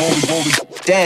rolling, it, rolling it down.